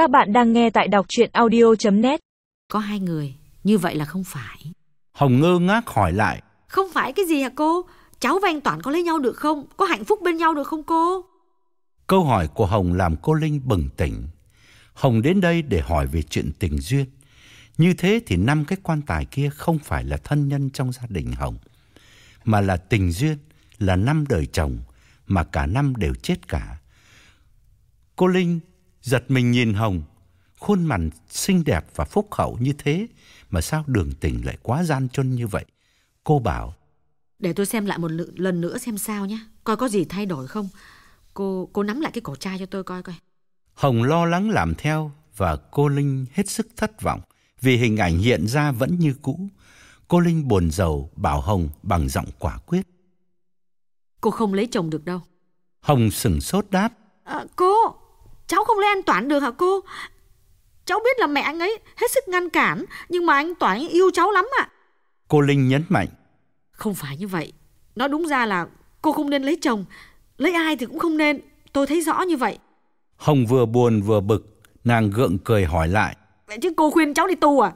Các bạn đang nghe tại đọc chuyện audio.net Có hai người, như vậy là không phải. Hồng ngơ ngác hỏi lại. Không phải cái gì hả cô? Cháu và anh Toản có lấy nhau được không? Có hạnh phúc bên nhau được không cô? Câu hỏi của Hồng làm cô Linh bừng tỉnh. Hồng đến đây để hỏi về chuyện tình duyên. Như thế thì năm cái quan tài kia không phải là thân nhân trong gia đình Hồng, mà là tình duyên, là năm đời chồng mà cả năm đều chết cả. Cô Linh giật mình nhìn Hồng, khuôn mặt xinh đẹp và phúc hậu như thế mà sao đường tình lại quá gian truân như vậy. Cô bảo, Để tôi xem lại một lần nữa xem sao nhé. Coi có gì thay đổi không. Cô cô nắm lại cái cổ trai cho tôi coi coi. Hồng lo lắng làm theo và cô Linh hết sức thất vọng vì hình ảnh hiện ra vẫn như cũ. Cô Linh buồn rầu bảo Hồng bằng giọng quả quyết. Cô không lấy chồng được đâu. Hồng sừng sốt đáp. À, cô, cháu không lấy anh Toản được hả cô? Cháu biết là mẹ anh ấy hết sức ngăn cản, nhưng mà anh Toản yêu cháu lắm ạ. Cô Linh nhấn mạnh. Không phải như vậy. Nói đúng ra là cô không nên lấy chồng. Lấy ai thì cũng không nên. Tôi thấy rõ như vậy. Hồng vừa buồn vừa bực, nàng gượng cười hỏi lại. Vậy chứ cô khuyên cháu đi tu à?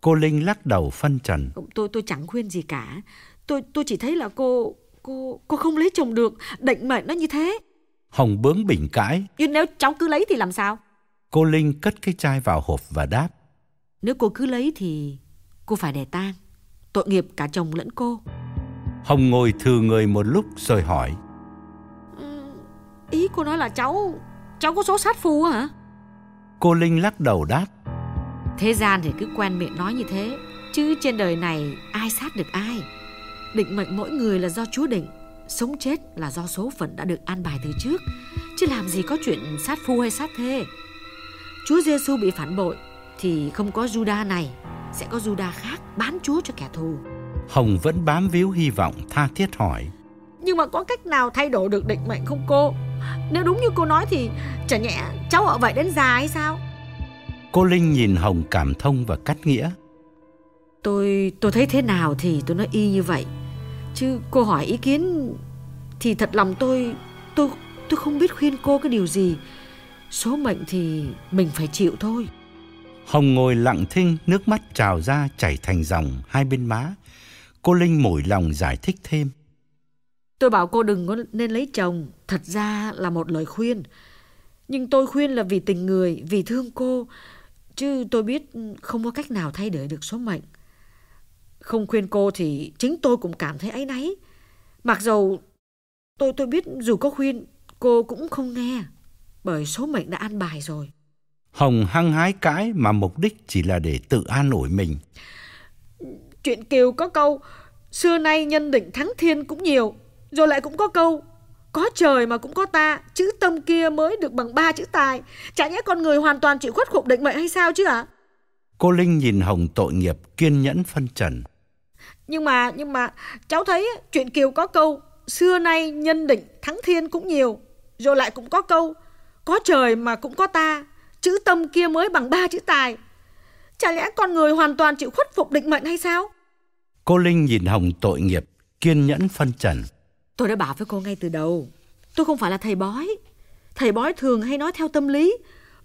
Cô Linh lắc đầu phân trần. Tôi tôi chẳng khuyên gì cả. Tôi tôi chỉ thấy là cô cô cô không lấy chồng được, định mệnh nó như thế. Hồng bướng bỉnh cãi. Nhưng nếu cháu cứ lấy thì làm sao? Cô Linh cất cái chai vào hộp và đáp. Nếu cô cứ lấy thì cô phải đẻ tang. Tội nghiệp cả chồng lẫn cô. Hồng ngồi thừ người một lúc rồi hỏi. Ý cô nói là cháu cháu có số sát phu hả? Cô Linh lắc đầu đáp. Thế gian thì cứ quen miệng nói như thế Chứ trên đời này ai sát được ai Định mệnh mỗi người là do Chúa định Sống chết là do số phận đã được an bài từ trước Chứ làm gì có chuyện sát phu hay sát thê Chúa Giêsu bị phản bội Thì không có Juda này Sẽ có Juda khác bán Chúa cho kẻ thù Hồng vẫn bám víu hy vọng tha thiết hỏi. Nhưng mà có cách nào thay đổi được định mệnh không cô Nếu đúng như cô nói thì Chả nhẽ cháu ở vậy đến già hay sao Cô Linh nhìn Hồng cảm thông và cắt nghĩa. Tôi tôi thấy thế nào thì tôi nói y như vậy. Chứ cô hỏi ý kiến thì thật lòng tôi tôi tôi không biết khuyên cô cái điều gì. Số mệnh thì mình phải chịu thôi. Hồng ngồi lặng thinh, nước mắt trào ra chảy thành dòng hai bên má. Cô Linh mỏi lòng giải thích thêm. Tôi bảo cô đừng có nên lấy chồng, thật ra là một lời khuyên. Nhưng tôi khuyên là vì tình người, vì thương cô, chứ tôi biết không có cách nào thay đổi được số mệnh. Không khuyên cô thì chính tôi cũng cảm thấy áy náy. Mặc dầu tôi tôi biết dù có khuyên cô cũng không nghe, bởi số mệnh đã an bài rồi. Hồng hăng hái cãi mà mục đích chỉ là để tự an ủi mình. Chuyện Kiều có câu Xưa nay nhân định thắng thiên cũng nhiều Rồi lại cũng có câu Có trời mà cũng có ta Chữ tâm kia mới được bằng ba chữ tài Chả nhẽ con người hoàn toàn chịu khuất phục định mệnh hay sao chứ ạ Cô Linh nhìn Hồng tội nghiệp kiên nhẫn phân trần. Nhưng mà nhưng mà cháu thấy chuyện Kiều có câu Xưa nay nhân định thắng thiên cũng nhiều Rồi lại cũng có câu Có trời mà cũng có ta Chữ tâm kia mới bằng ba chữ tài. Chả lẽ con người hoàn toàn chịu khuất phục định mệnh hay sao? Cô Linh nhìn Hồng tội nghiệp, kiên nhẫn phân trần. Tôi đã bảo với cô ngay từ đầu Tôi không phải là thầy bói. Thầy bói thường hay nói theo tâm lý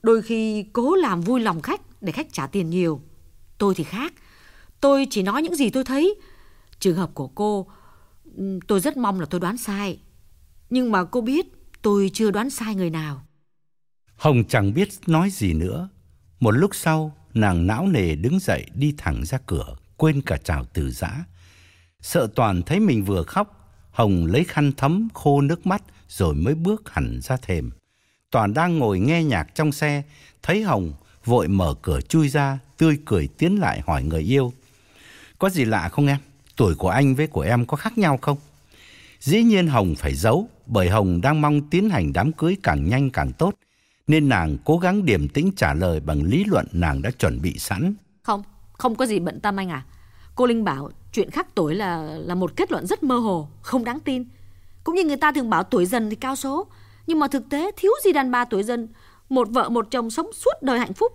Đôi khi cố làm vui lòng khách Để khách trả tiền nhiều. Tôi thì khác Tôi chỉ nói những gì tôi thấy. Trường hợp của cô Tôi rất mong là tôi đoán sai Nhưng mà cô biết tôi chưa đoán sai người nào Hồng chẳng biết nói gì nữa. Một lúc sau, nàng não nề đứng dậy đi thẳng ra cửa, quên cả chào từ giã. Sợ Toàn thấy mình vừa khóc, Hồng lấy khăn thấm khô nước mắt rồi mới bước hẳn ra thềm. Toàn đang ngồi nghe nhạc trong xe, thấy Hồng vội mở cửa chui ra, tươi cười tiến lại hỏi người yêu. Có gì lạ không em? Tuổi của anh với của em có khác nhau không? Dĩ nhiên Hồng phải giấu, bởi Hồng đang mong tiến hành đám cưới càng nhanh càng tốt, nên nàng cố gắng điềm tĩnh trả lời bằng lý luận nàng đã chuẩn bị sẵn. Không, không có gì bận tâm anh à Cô Linh bảo chuyện khác tuổi là là một kết luận rất mơ hồ, không đáng tin Cũng như người ta thường bảo tuổi dần thì cao số Nhưng mà thực tế thiếu gì đàn bà tuổi dần Một vợ một chồng sống suốt đời hạnh phúc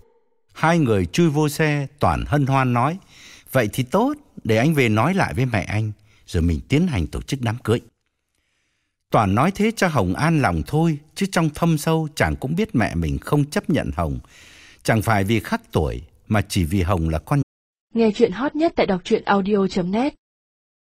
Hai người chui vô xe, Toàn hân hoan nói, vậy thì tốt, để anh về nói lại với mẹ anh, rồi mình tiến hành tổ chức đám cưới. Toàn nói thế cho Hồng an lòng thôi, chứ trong thâm sâu chàng cũng biết mẹ mình không chấp nhận Hồng. Chẳng phải vì khác tuổi mà chỉ vì Hồng là con Nghe chuyện hot nhất tại đọc truyện audio.net